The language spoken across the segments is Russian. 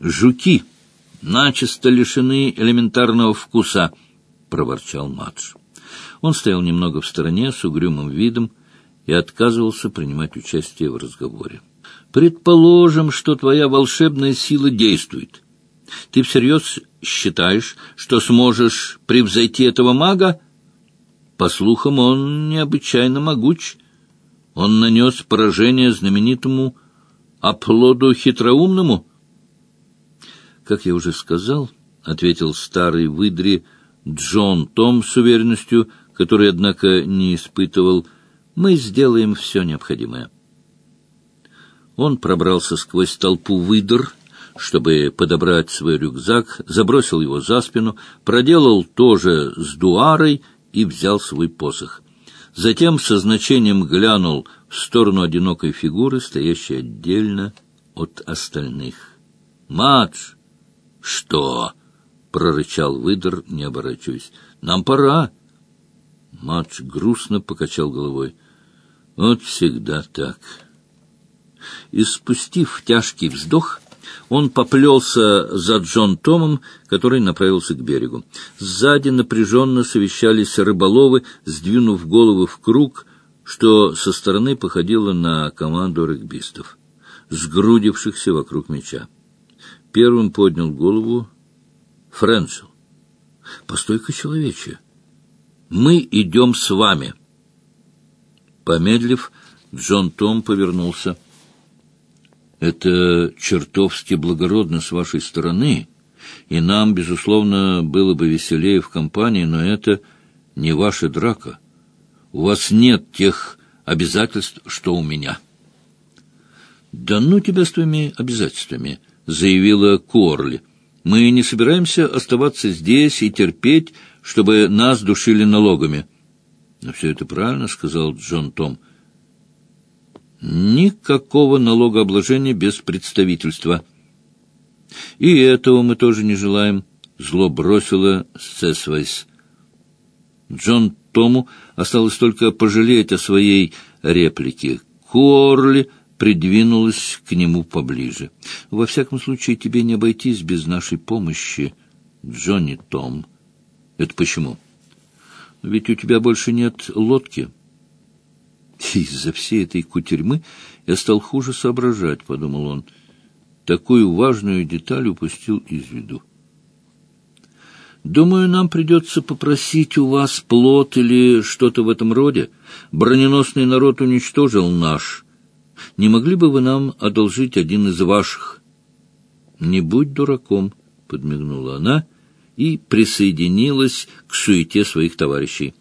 жуки начисто лишены элементарного вкуса, — проворчал Мадж. Он стоял немного в стороне с угрюмым видом и отказывался принимать участие в разговоре. «Предположим, что твоя волшебная сила действует. Ты всерьез считаешь, что сможешь превзойти этого мага? По слухам, он необычайно могуч. Он нанес поражение знаменитому оплоду хитроумному». «Как я уже сказал», — ответил старый выдри Джон Том с уверенностью, который, однако, не испытывал, — «мы сделаем все необходимое». Он пробрался сквозь толпу выдр, чтобы подобрать свой рюкзак, забросил его за спину, проделал то же с дуарой и взял свой посох. Затем со значением глянул в сторону одинокой фигуры, стоящей отдельно от остальных. «Мадж!» «Что?» — прорычал выдор, не оборачиваясь. «Нам пора». Мадж грустно покачал головой. «Вот всегда так». И спустив тяжкий вздох, он поплелся за Джон Томом, который направился к берегу. Сзади напряженно совещались рыболовы, сдвинув головы в круг, что со стороны походило на команду регбистов, сгрудившихся вокруг мяча. Первым поднял голову Френчел. «Постой-ка, человече, мы идем с вами». Помедлив, Джон Том повернулся. «Это чертовски благородно с вашей стороны, и нам, безусловно, было бы веселее в компании, но это не ваша драка. У вас нет тех обязательств, что у меня». «Да ну тебя с твоими обязательствами!» Заявила Корли. «Мы не собираемся оставаться здесь и терпеть, чтобы нас душили налогами». «Но все это правильно», — сказал Джон Том. «Никакого налогообложения без представительства». «И этого мы тоже не желаем», — зло бросила Сесвайс. Джон Тому осталось только пожалеть о своей реплике. Корли придвинулась к нему поближе. — Во всяком случае, тебе не обойтись без нашей помощи, Джонни Том. — Это почему? — Ведь у тебя больше нет лодки. Из-за всей этой кутерьмы я стал хуже соображать, — подумал он. Такую важную деталь упустил из виду. Думаю, нам придется попросить у вас плот или что-то в этом роде. Броненосный народ уничтожил наш. Не могли бы вы нам одолжить один из ваших? — Не будь дураком, — подмигнула она и присоединилась к суете своих товарищей.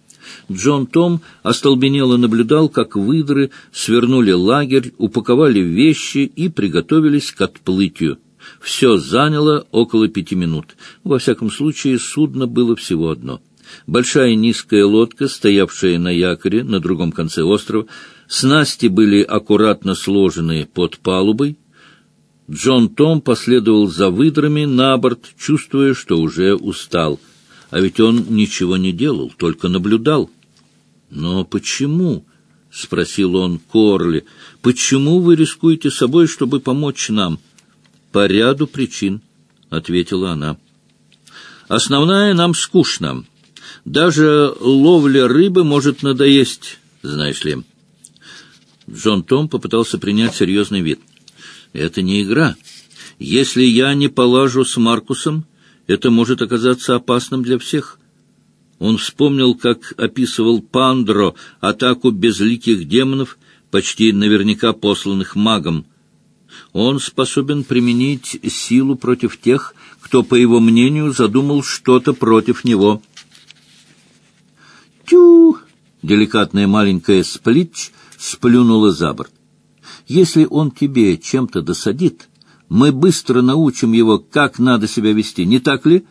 Джон Том остолбенело наблюдал, как выдры свернули лагерь, упаковали вещи и приготовились к отплытию. Все заняло около пяти минут. Во всяком случае, судно было всего одно. Большая низкая лодка, стоявшая на якоре на другом конце острова, Снасти были аккуратно сложены под палубой. Джон Том последовал за выдрами на борт, чувствуя, что уже устал. А ведь он ничего не делал, только наблюдал. «Но почему?» — спросил он Корли. «Почему вы рискуете собой, чтобы помочь нам?» «По ряду причин», — ответила она. «Основная нам скучно. Даже ловля рыбы может надоесть, знаешь ли». Джон Том попытался принять серьезный вид. «Это не игра. Если я не полажу с Маркусом, это может оказаться опасным для всех». Он вспомнил, как описывал Пандро атаку безликих демонов, почти наверняка посланных магом. Он способен применить силу против тех, кто, по его мнению, задумал что-то против него. «Тю!» — деликатная маленькая сплитч сплюнула за борт. «Если он тебе чем-то досадит, мы быстро научим его, как надо себя вести, не так ли?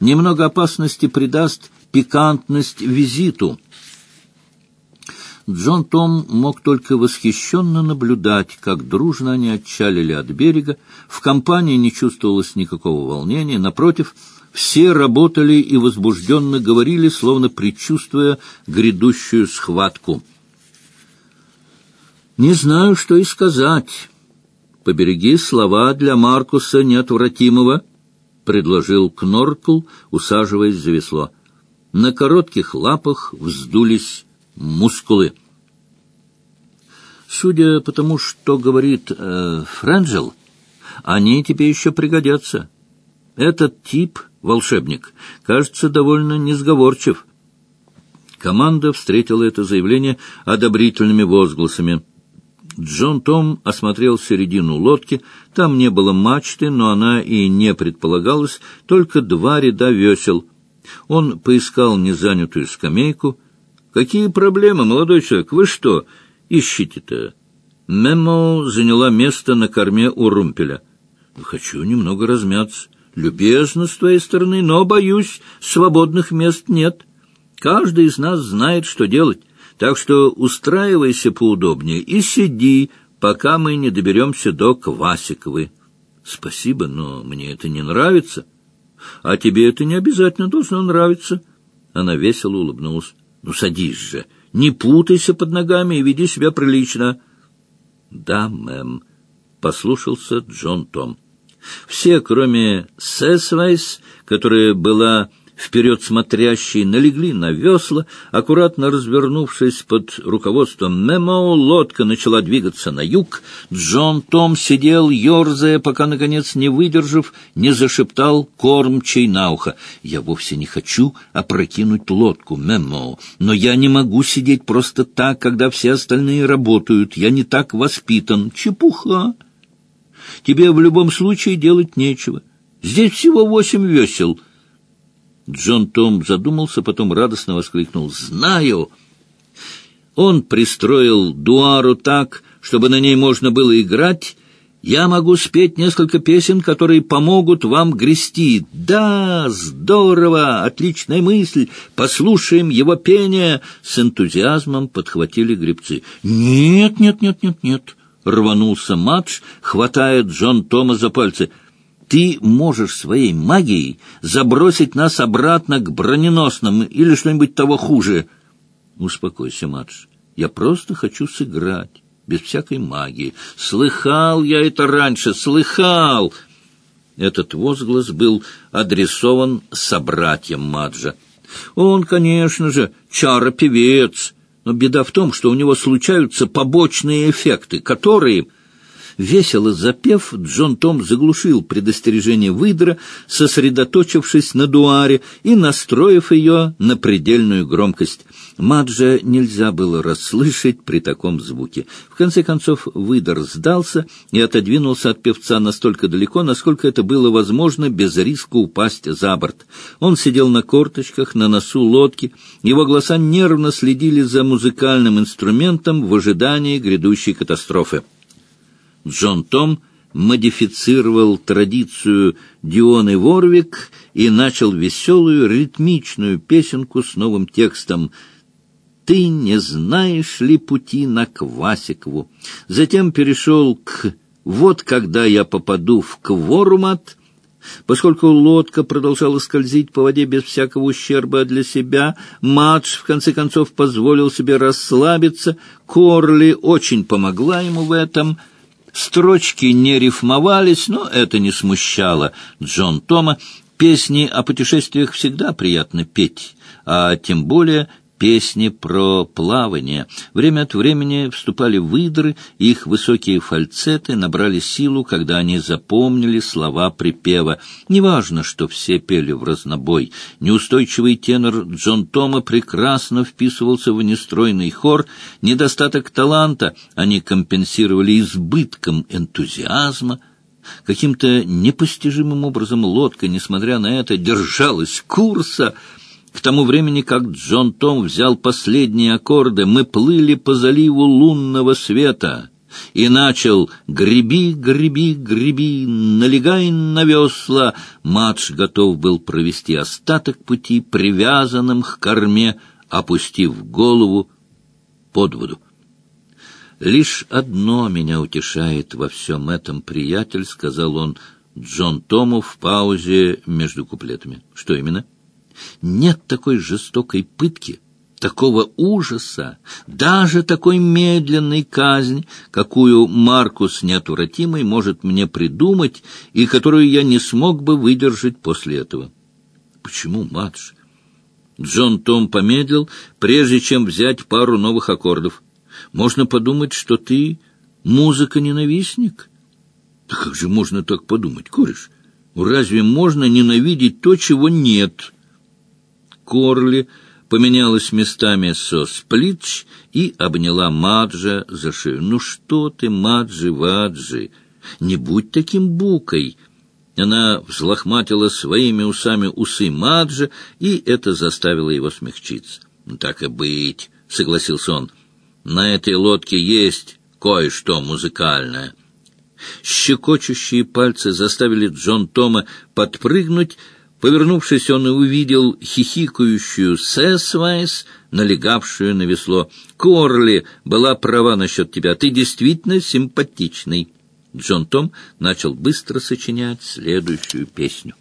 Немного опасности придаст пикантность визиту». Джон Том мог только восхищенно наблюдать, как дружно они отчалили от берега. В компании не чувствовалось никакого волнения. Напротив, все работали и возбужденно говорили, словно предчувствуя грядущую схватку. «Не знаю, что и сказать». побереги слова для Маркуса неотвратимого, — предложил Кноркл, усаживаясь за весло. На коротких лапах вздулись мускулы. Судя по тому, что говорит э, Френджел, они тебе еще пригодятся. Этот тип, волшебник, кажется довольно несговорчив. Команда встретила это заявление одобрительными возгласами. Джон Том осмотрел середину лодки. Там не было мачты, но она и не предполагалась, только два ряда весел. Он поискал незанятую скамейку. «Какие проблемы, молодой человек? Вы что, ищете-то?» Мемо заняла место на корме у румпеля. «Хочу немного размяться. Любезно с твоей стороны, но, боюсь, свободных мест нет. Каждый из нас знает, что делать». Так что устраивайся поудобнее и сиди, пока мы не доберемся до Квасиковой. Спасибо, но мне это не нравится. А тебе это не обязательно должно нравиться. Она весело улыбнулась. Ну, садись же, не путайся под ногами и веди себя прилично. Да, мэм, послушался Джон Том. Все, кроме Сесвайс, которая была вперед смотрящие налегли на весла, аккуратно развернувшись под руководством Мемо, лодка начала двигаться на юг. Джон Том сидел, ерзая, пока, наконец, не выдержав, не зашептал кормчей на ухо. «Я вовсе не хочу опрокинуть лодку, Мемо, но я не могу сидеть просто так, когда все остальные работают. Я не так воспитан. Чепуха! Тебе в любом случае делать нечего. Здесь всего восемь весел». Джон Том задумался, потом радостно воскликнул «Знаю!». Он пристроил дуару так, чтобы на ней можно было играть. Я могу спеть несколько песен, которые помогут вам грести. Да, здорово, отличная мысль. Послушаем его пение. С энтузиазмом подхватили гребцы. Нет, нет, нет, нет, нет. Рванулся Мадж, хватая Джон Тома за пальцы — ты можешь своей магией забросить нас обратно к броненосным или что-нибудь того хуже. Успокойся, Мадж. Я просто хочу сыграть, без всякой магии. Слыхал я это раньше, слыхал. Этот возглас был адресован собратьям Маджа. Он, конечно же, чаропевец, но беда в том, что у него случаются побочные эффекты, которые Весело запев, Джон Том заглушил предостережение выдра, сосредоточившись на дуаре и настроив ее на предельную громкость. Маджа нельзя было расслышать при таком звуке. В конце концов, выдор сдался и отодвинулся от певца настолько далеко, насколько это было возможно без риска упасть за борт. Он сидел на корточках на носу лодки, его глаза нервно следили за музыкальным инструментом в ожидании грядущей катастрофы. Джон Том модифицировал традицию Дионы Ворвик и начал веселую ритмичную песенку с новым текстом «Ты не знаешь ли пути на Квасикову?» Затем перешел к «Вот когда я попаду в Кворумат», Поскольку лодка продолжала скользить по воде без всякого ущерба для себя, Мадж, в конце концов, позволил себе расслабиться. Корли очень помогла ему в этом — Строчки не рифмовались, но это не смущало Джон Тома. Песни о путешествиях всегда приятно петь, а тем более песни про плавание. Время от времени вступали выдры, их высокие фальцеты набрали силу, когда они запомнили слова припева. Неважно, что все пели в разнобой. Неустойчивый тенор Джон Тома прекрасно вписывался в нестройный хор. Недостаток таланта они компенсировали избытком энтузиазма. Каким-то непостижимым образом лодка, несмотря на это, держалась курса — к тому времени, как Джон Том взял последние аккорды, мы плыли по заливу лунного света и начал «Греби, греби, греби, налегай на весла». Мадж готов был провести остаток пути, привязанным к корме, опустив голову под воду. «Лишь одно меня утешает во всем этом, приятель», — сказал он Джон Тому в паузе между куплетами. «Что именно?» Нет такой жестокой пытки, такого ужаса, даже такой медленной казни, какую Маркус неотвратимый может мне придумать и которую я не смог бы выдержать после этого. Почему, Мадж? Джон Том помедлил, прежде чем взять пару новых аккордов. Можно подумать, что ты музыка-ненавистник. Да как же можно так подумать, кореш? Разве можно ненавидеть то, чего нет? Корли поменялась местами со Сплитч и обняла Маджа за шею. «Ну что ты, Маджи, Ваджи, не будь таким букой!» Она взлохматила своими усами усы Маджа, и это заставило его смягчиться. «Ну, «Так и быть», — согласился он, — «на этой лодке есть кое-что музыкальное». Щекочущие пальцы заставили Джон Тома подпрыгнуть, Повернувшись, он и увидел хихикающую Сесвайс, налегавшую на весло. «Корли была права насчет тебя. Ты действительно симпатичный». Джон Том начал быстро сочинять следующую песню.